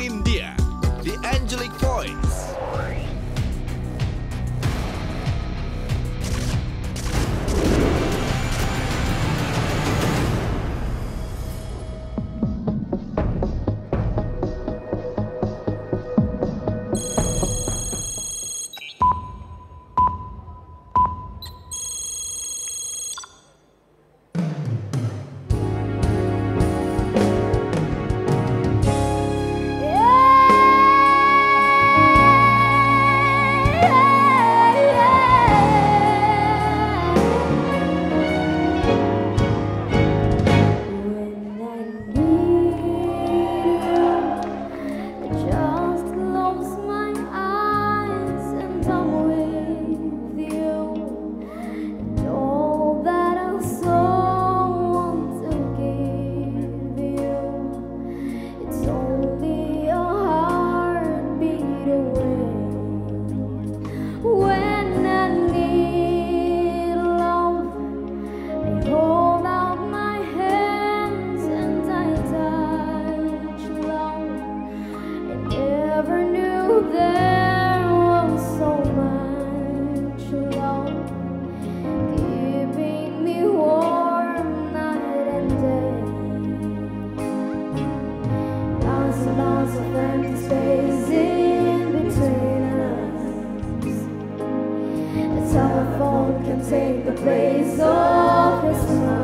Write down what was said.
India, The Angelic Voice. take the place of his love.